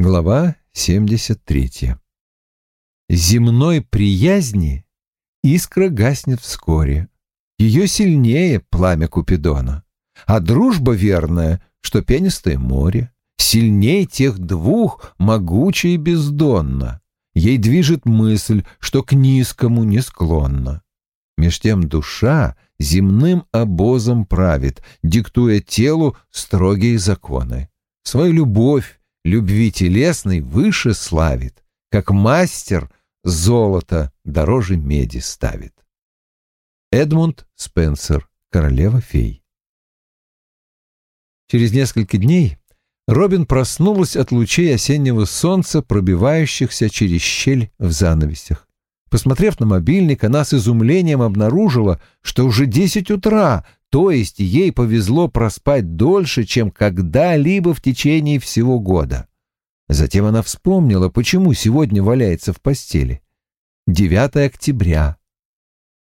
Глава 73. Земной приязни искра гаснет вскоре. Ее сильнее пламя Купидона. А дружба верная, что пенистое море, сильнее тех двух могуче и бездонно. Ей движет мысль, что к низкому не склонна. Меж тем душа земным обозом правит, диктуя телу строгие законы. Свою любовь любви телесной выше славит, как мастер золото дороже меди ставит. Эдмунд Спенсер, королева фей. Через несколько дней Робин проснулась от лучей осеннего солнца, пробивающихся через щель в занавесях. Посмотрев на мобильник, она с изумлением обнаружила, что уже десять утра, то есть ей повезло проспать дольше, чем когда-либо в течение всего года. Затем она вспомнила, почему сегодня валяется в постели. 9 октября.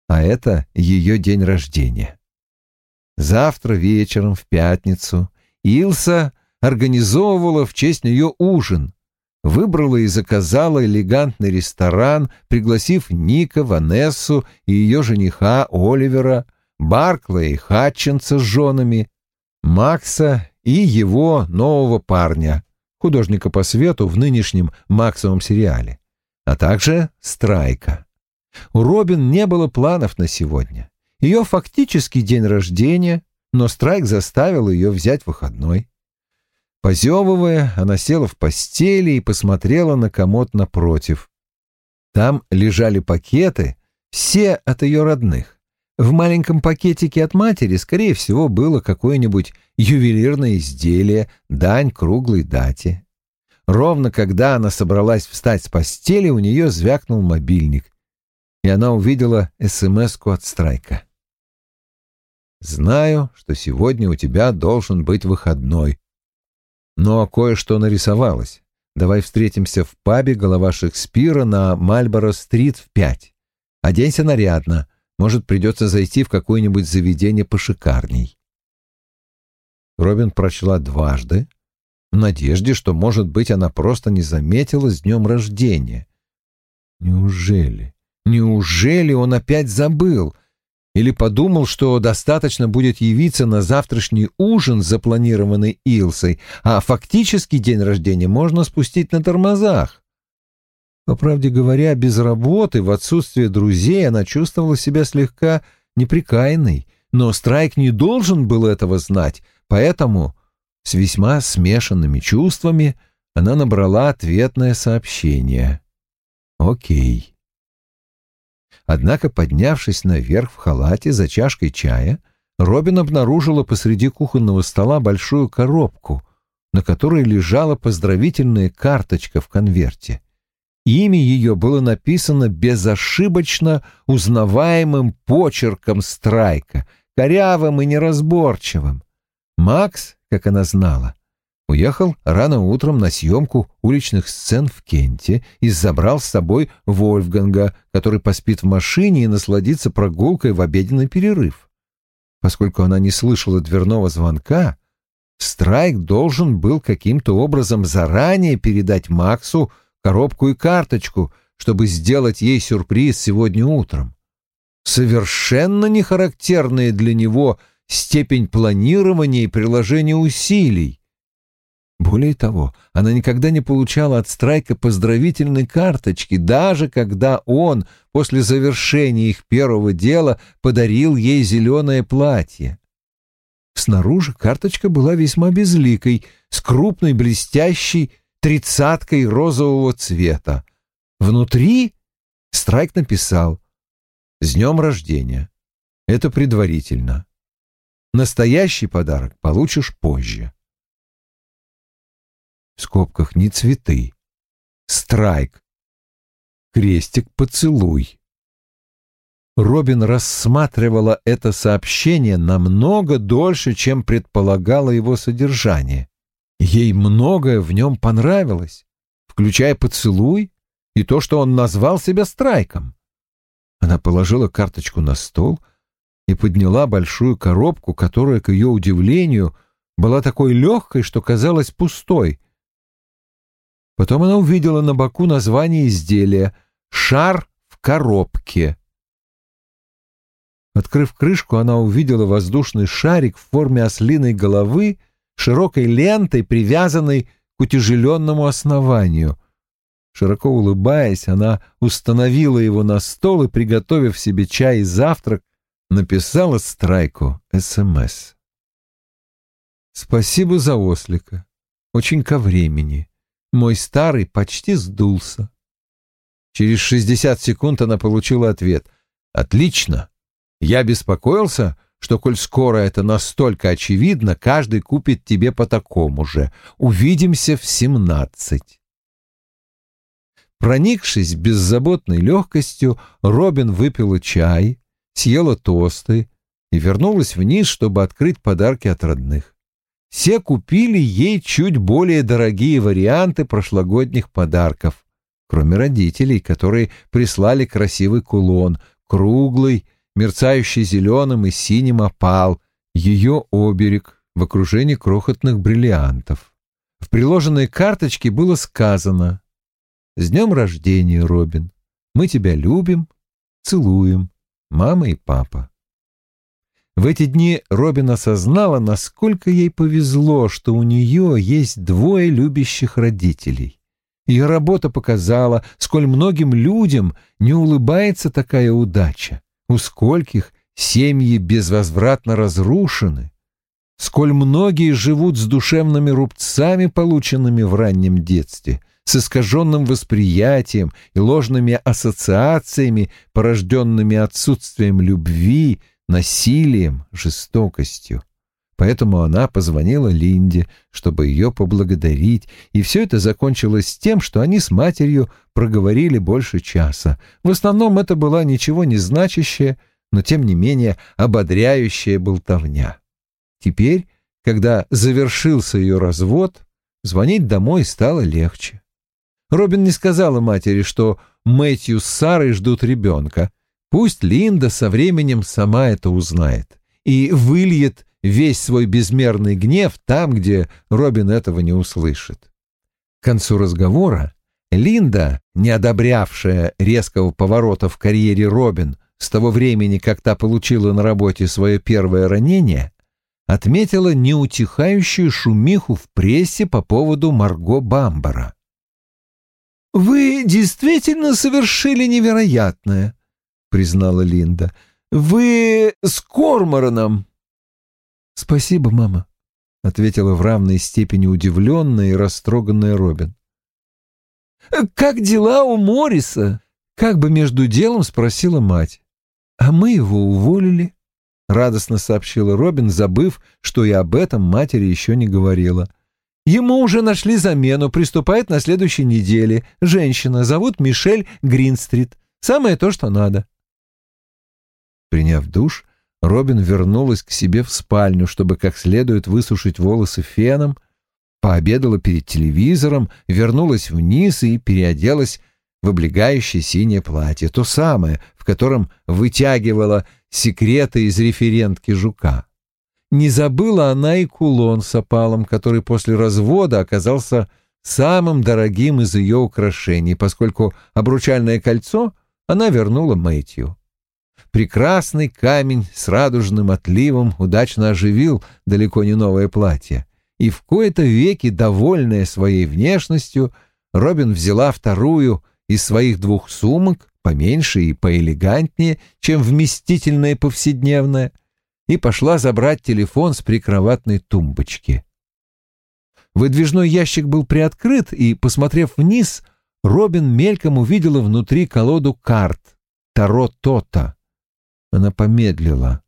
А это ее день рождения. Завтра вечером, в пятницу, Илса организовывала в честь нее ужин. Выбрала и заказала элегантный ресторан, пригласив Ника, Ванессу и ее жениха Оливера – Барклая и Хатчинса с женами, Макса и его нового парня, художника по свету в нынешнем Максовом сериале, а также Страйка. У Робин не было планов на сегодня. Ее фактический день рождения, но Страйк заставил ее взять выходной. Позевывая, она села в постели и посмотрела на комод напротив. Там лежали пакеты, все от ее родных. В маленьком пакетике от матери, скорее всего, было какое-нибудь ювелирное изделие, дань круглой дате. Ровно когда она собралась встать с постели, у нее звякнул мобильник, и она увидела смс от Страйка. «Знаю, что сегодня у тебя должен быть выходной, но кое-что нарисовалось. Давай встретимся в пабе «Голова Шекспира» на Мальборо-стрит в пять. Оденься нарядно» Может, придется зайти в какое-нибудь заведение пошикарней. Робин прочла дважды, в надежде, что, может быть, она просто не заметила с днем рождения. Неужели? Неужели он опять забыл? Или подумал, что достаточно будет явиться на завтрашний ужин, запланированный Илсой, а фактически день рождения можно спустить на тормозах? По правде говоря, без работы, в отсутствие друзей, она чувствовала себя слегка неприкаянной, но Страйк не должен был этого знать, поэтому с весьма смешанными чувствами она набрала ответное сообщение. «Окей». Однако, поднявшись наверх в халате за чашкой чая, Робин обнаружила посреди кухонного стола большую коробку, на которой лежала поздравительная карточка в конверте. Имя ее было написано безошибочно узнаваемым почерком Страйка, корявым и неразборчивым. Макс, как она знала, уехал рано утром на съемку уличных сцен в Кенте и забрал с собой Вольфганга, который поспит в машине и насладится прогулкой в обеденный перерыв. Поскольку она не слышала дверного звонка, Страйк должен был каким-то образом заранее передать Максу коробку и карточку, чтобы сделать ей сюрприз сегодня утром. Совершенно не характерная для него степень планирования и приложения усилий. Более того, она никогда не получала от Страйка поздравительной карточки, даже когда он после завершения их первого дела подарил ей зеленое платье. Снаружи карточка была весьма безликой, с крупной блестящей тридцаткой розового цвета. Внутри Страйк написал «С днем рождения». Это предварительно. Настоящий подарок получишь позже. В скобках не цветы. Страйк. Крестик поцелуй. Робин рассматривала это сообщение намного дольше, чем предполагало его содержание. Ей многое в нем понравилось, включая поцелуй и то, что он назвал себя страйком. Она положила карточку на стол и подняла большую коробку, которая, к ее удивлению, была такой легкой, что казалась пустой. Потом она увидела на боку название изделия «Шар в коробке». Открыв крышку, она увидела воздушный шарик в форме ослиной головы, широкой лентой, привязанной к утяжеленному основанию. Широко улыбаясь, она установила его на стол и, приготовив себе чай и завтрак, написала Страйку СМС. «Спасибо за ослика. Очень ко времени. Мой старый почти сдулся». Через шестьдесят секунд она получила ответ. «Отлично. Я беспокоился, что, коль скоро это настолько очевидно, каждый купит тебе по такому же. Увидимся в семнадцать». Проникшись беззаботной легкостью, Робин выпила чай, съела тосты и вернулась вниз, чтобы открыть подарки от родных. Все купили ей чуть более дорогие варианты прошлогодних подарков, кроме родителей, которые прислали красивый кулон, круглый, мерцающий зеленым и синим опал, ее оберег в окружении крохотных бриллиантов. В приложенной карточке было сказано «С днем рождения, Робин! Мы тебя любим, целуем, мама и папа». В эти дни Робин осознала, насколько ей повезло, что у нее есть двое любящих родителей. Ее работа показала, сколь многим людям не улыбается такая удача, у скольких семьи безвозвратно разрушены, сколь многие живут с душевными рубцами, полученными в раннем детстве, с искаженным восприятием и ложными ассоциациями, порожденными отсутствием любви, насилием, жестокостью. Поэтому она позвонила Линде, чтобы ее поблагодарить, и все это закончилось тем, что они с матерью проговорили больше часа. В основном это была ничего не значащая, но тем не менее ободряющая болтовня. Теперь, когда завершился ее развод, звонить домой стало легче. Робин не сказала матери, что Мэтью с Сарой ждут ребенка, Пусть Линда со временем сама это узнает и выльет весь свой безмерный гнев там, где Робин этого не услышит. К концу разговора Линда, не одобрявшая резкого поворота в карьере Робин с того времени, как та получила на работе свое первое ранение, отметила неутихающую шумиху в прессе по поводу Марго Бамбара. «Вы действительно совершили невероятное», — признала Линда. «Вы с Кормораном!» «Спасибо, мама», — ответила в равной степени удивленная и растроганная Робин. «Как дела у Морриса?» — как бы между делом спросила мать. «А мы его уволили», — радостно сообщила Робин, забыв, что и об этом матери еще не говорила. «Ему уже нашли замену, приступает на следующей неделе. Женщина, зовут Мишель Гринстрит. Самое то, что надо». Приняв душ, Робин вернулась к себе в спальню, чтобы как следует высушить волосы феном, пообедала перед телевизором, вернулась вниз и переоделась в облегающее синее платье, то самое, в котором вытягивала секреты из референтки жука. Не забыла она и кулон с опалом, который после развода оказался самым дорогим из ее украшений, поскольку обручальное кольцо она вернула Мэтью. Прекрасный камень с радужным отливом удачно оживил далеко не новое платье. И в кои-то веки, довольная своей внешностью, Робин взяла вторую из своих двух сумок, поменьше и поэлегантнее, чем вместительная повседневная, и пошла забрать телефон с прикроватной тумбочки. Выдвижной ящик был приоткрыт, и, посмотрев вниз, Робин мельком увидела внутри колоду карт Таро Тота. Она помедлила.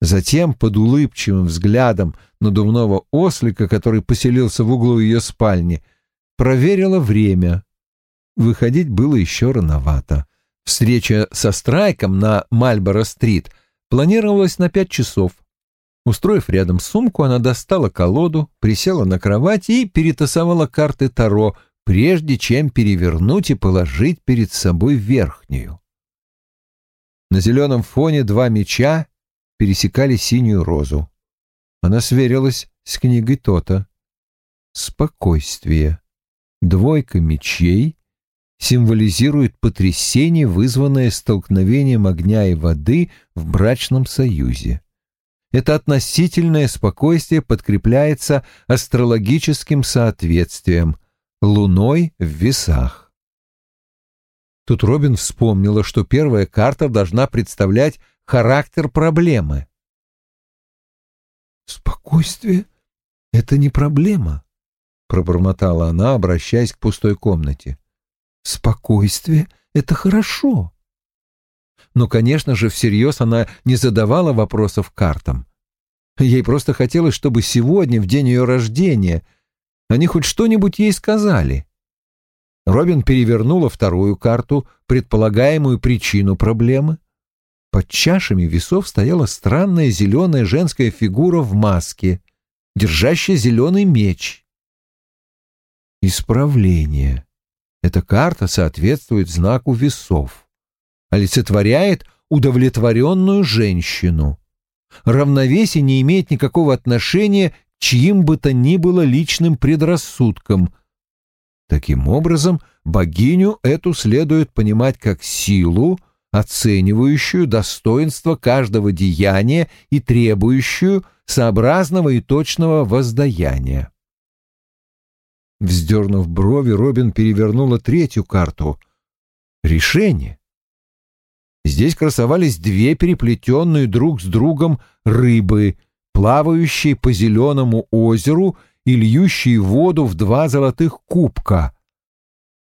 Затем, под улыбчивым взглядом надувного ослика, который поселился в углу ее спальни, проверила время. Выходить было еще рановато. Встреча со Страйком на Мальборо-стрит планировалась на пять часов. Устроив рядом сумку, она достала колоду, присела на кровать и перетасовала карты Таро, прежде чем перевернуть и положить перед собой верхнюю. На зеленом фоне два меча пересекали синюю розу. Она сверилась с книгой Тота. Спокойствие. Двойка мечей символизирует потрясение, вызванное столкновением огня и воды в брачном союзе. Это относительное спокойствие подкрепляется астрологическим соответствием — луной в весах. Тут Робин вспомнила, что первая карта должна представлять характер проблемы. «Спокойствие — это не проблема», — пробормотала она, обращаясь к пустой комнате. «Спокойствие — это хорошо». Но, конечно же, всерьез она не задавала вопросов картам. Ей просто хотелось, чтобы сегодня, в день ее рождения, они хоть что-нибудь ей сказали. Робин перевернула вторую карту, предполагаемую причину проблемы. Под чашами весов стояла странная зеленая женская фигура в маске, держащая зеленый меч. Исправление. Эта карта соответствует знаку весов. Олицетворяет удовлетворенную женщину. Равновесие не имеет никакого отношения к чьим бы то ни было личным предрассудкам. Таким образом, богиню эту следует понимать как силу, оценивающую достоинство каждого деяния и требующую сообразного и точного воздаяния. Вздернув брови, Робин перевернула третью карту. Решение. Здесь красовались две переплетенные друг с другом рыбы, плавающие по зеленому озеру и льющие воду в два золотых кубка.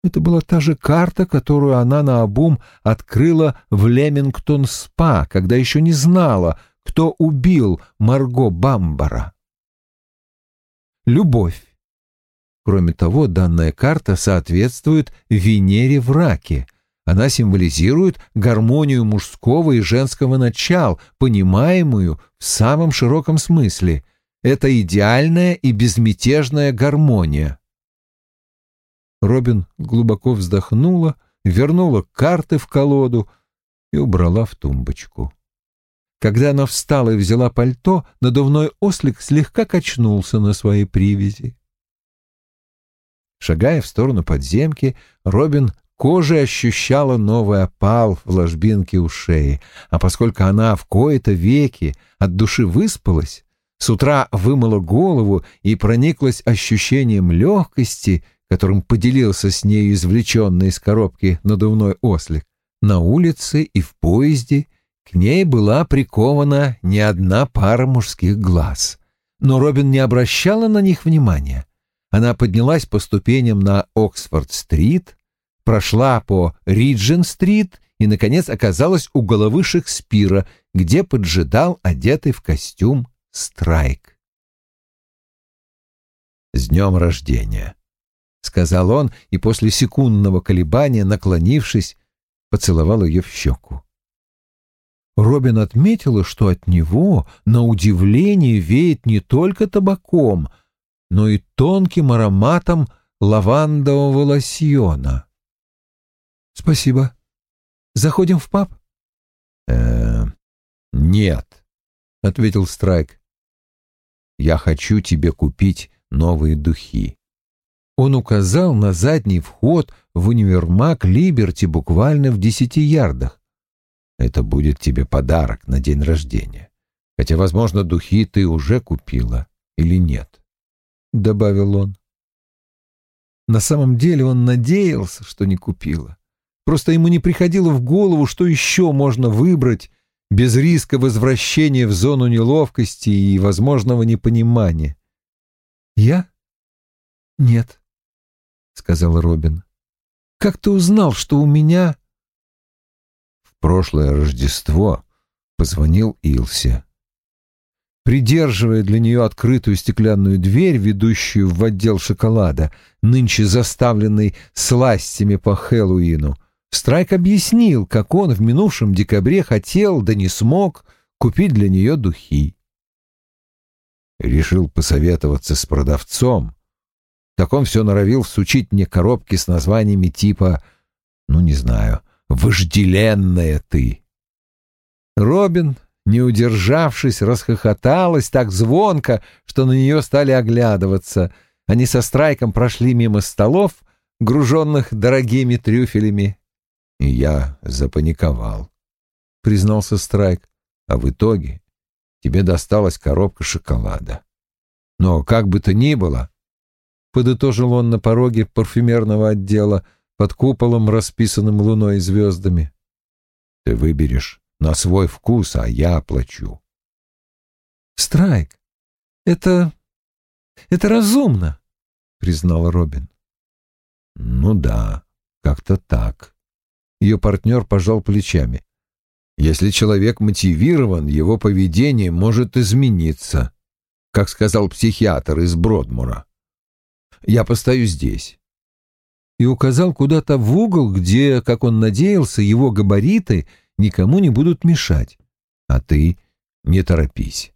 Это была та же карта, которую она наобум открыла в Лемингтон-спа, когда еще не знала, кто убил Марго Бамбара. Любовь. Кроме того, данная карта соответствует Венере в раке. Она символизирует гармонию мужского и женского начал, понимаемую в самом широком смысле. Это идеальная и безмятежная гармония. Робин глубоко вздохнула, вернула карты в колоду и убрала в тумбочку. Когда она встала и взяла пальто, надувной ослик слегка качнулся на своей привязи. Шагая в сторону подземки, Робин кожей ощущала новый опал в ложбинке у шеи, а поскольку она в кои-то веки от души выспалась, с утра вымыла голову и прониклась ощущением легкости — которым поделился с ней извлеченный из коробки надувной ослик, на улице и в поезде к ней была прикована не одна пара мужских глаз. Но Робин не обращала на них внимания. Она поднялась по ступеням на Оксфорд-стрит, прошла по Риджен-стрит и, наконец, оказалась у головы Шекспира, где поджидал одетый в костюм Страйк. «С днем рождения!» — сказал он, и после секундного колебания, наклонившись, поцеловал ее в щеку. Робин отметила, что от него, на удивление, веет не только табаком, но и тонким ароматом лавандового лосьона. «Спасибо. Заходим в паб?» «Э, нет», — ответил Страйк. «Я хочу тебе купить новые духи». Он указал на задний вход в универмаг Либерти буквально в десяти ярдах. Это будет тебе подарок на день рождения. Хотя, возможно, духи ты уже купила или нет, — добавил он. На самом деле он надеялся, что не купила. Просто ему не приходило в голову, что еще можно выбрать без риска возвращения в зону неловкости и возможного непонимания. «Я? Нет», сказал Робин. «Как ты узнал, что у меня...» В прошлое Рождество позвонил Илсе. Придерживая для нее открытую стеклянную дверь, ведущую в отдел шоколада, нынче заставленный сластями по Хэллоуину, Страйк объяснил, как он в минувшем декабре хотел, да не смог, купить для нее духи. Решил посоветоваться с продавцом, так он все норовил всучить мне коробки с названиями типа, ну, не знаю, «Вожделенная ты». Робин, не удержавшись, расхохоталась так звонко, что на нее стали оглядываться. Они со Страйком прошли мимо столов, груженных дорогими трюфелями. И я запаниковал, — признался Страйк. А в итоге тебе досталась коробка шоколада. Но как бы то ни было, — подытожил он на пороге парфюмерного отдела под куполом, расписанным луной и звездами, — ты выберешь на свой вкус, а я оплачу. Страйк, это... это разумно, — признал Робин. Ну да, как-то так. Ее партнер пожал плечами. Если человек мотивирован, его поведение может измениться, как сказал психиатр из Бродмура. Я постою здесь. И указал куда-то в угол, где, как он надеялся, его габариты никому не будут мешать. А ты не торопись.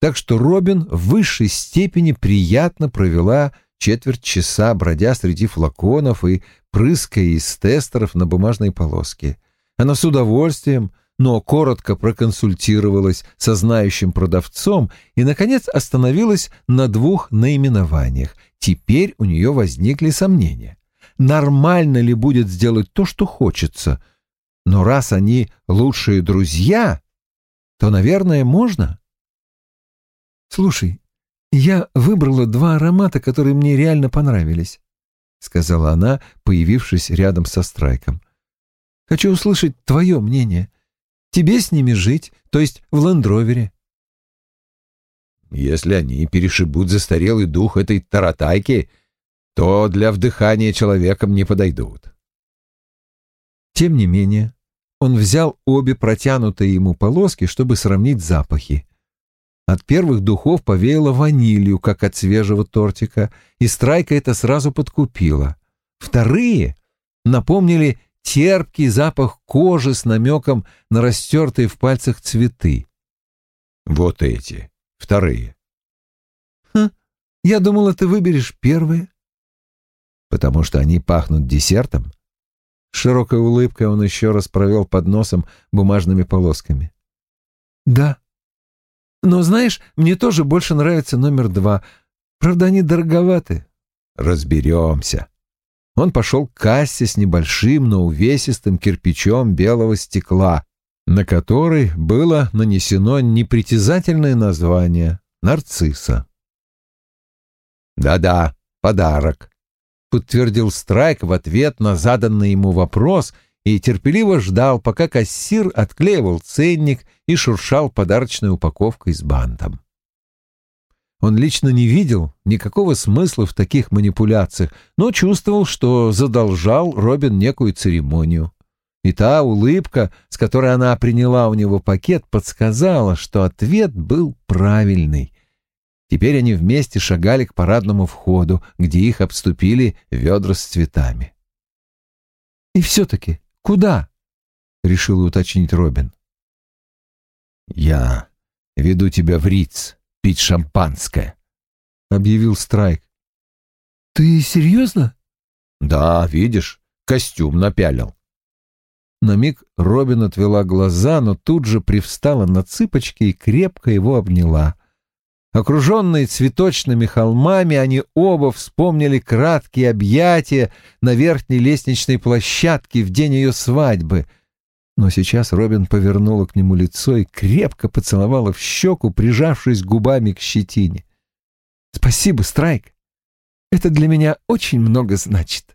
Так что Робин в высшей степени приятно провела четверть часа, бродя среди флаконов и прыская из тестеров на бумажной полоске. Она с удовольствием, но коротко проконсультировалась со знающим продавцом и, наконец, остановилась на двух наименованиях. Теперь у нее возникли сомнения. Нормально ли будет сделать то, что хочется? Но раз они лучшие друзья, то, наверное, можно. «Слушай, я выбрала два аромата, которые мне реально понравились», — сказала она, появившись рядом со Страйком. «Хочу услышать твое мнение. Тебе с ними жить, то есть в лендровере». «Если они перешибут застарелый дух этой таратайки, то для вдыхания человеком не подойдут». Тем не менее, он взял обе протянутые ему полоски, чтобы сравнить запахи. От первых духов повеяло ванилью, как от свежего тортика, и Страйка это сразу подкупила. Вторые напомнили терпкий запах кожи с намеком на растертые в пальцах цветы. Вот эти, вторые. Хм, я думала, ты выберешь первые. Потому что они пахнут десертом. Широкой улыбкой он еще раз провел под носом бумажными полосками. Да, но, знаешь, мне тоже больше нравится номер два. Правда, они дороговаты. Разберемся. Он пошел к кассе с небольшим, но увесистым кирпичом белого стекла, на который было нанесено непритязательное название «Нарцисса». «Да-да, подарок», — подтвердил Страйк в ответ на заданный ему вопрос и терпеливо ждал, пока кассир отклеивал ценник и шуршал подарочной упаковкой с бантом. Он лично не видел никакого смысла в таких манипуляциях, но чувствовал, что задолжал Робин некую церемонию. И та улыбка, с которой она приняла у него пакет, подсказала, что ответ был правильный. Теперь они вместе шагали к парадному входу, где их обступили ведра с цветами. «И все-таки Куда? решил уточнить Робин. Я веду тебя в Риц пить шампанское, объявил Страйк. Ты серьезно? Да, видишь, костюм напялил. На миг Робин отвела глаза, но тут же привстала на цыпочки и крепко его обняла. Окруженные цветочными холмами, они оба вспомнили краткие объятия на верхней лестничной площадке в день ее свадьбы. Но сейчас Робин повернула к нему лицо и крепко поцеловала в щеку, прижавшись губами к щетине. «Спасибо, Страйк. Это для меня очень много значит».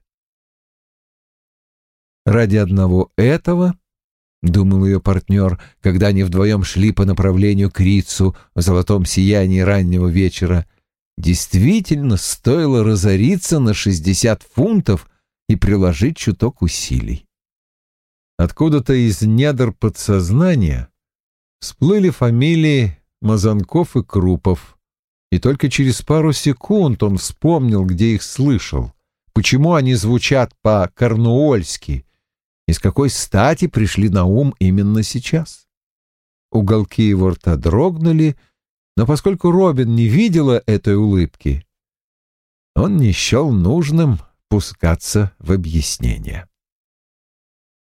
Ради одного этого — думал ее партнер, когда они вдвоем шли по направлению к Рицу в золотом сиянии раннего вечера. Действительно, стоило разориться на шестьдесят фунтов и приложить чуток усилий. Откуда-то из недр подсознания всплыли фамилии Мазанков и Крупов, и только через пару секунд он вспомнил, где их слышал, почему они звучат по-корнуольски — и с какой стати пришли на ум именно сейчас. Уголки его рта дрогнули, но поскольку Робин не видела этой улыбки, он не счел нужным пускаться в объяснение.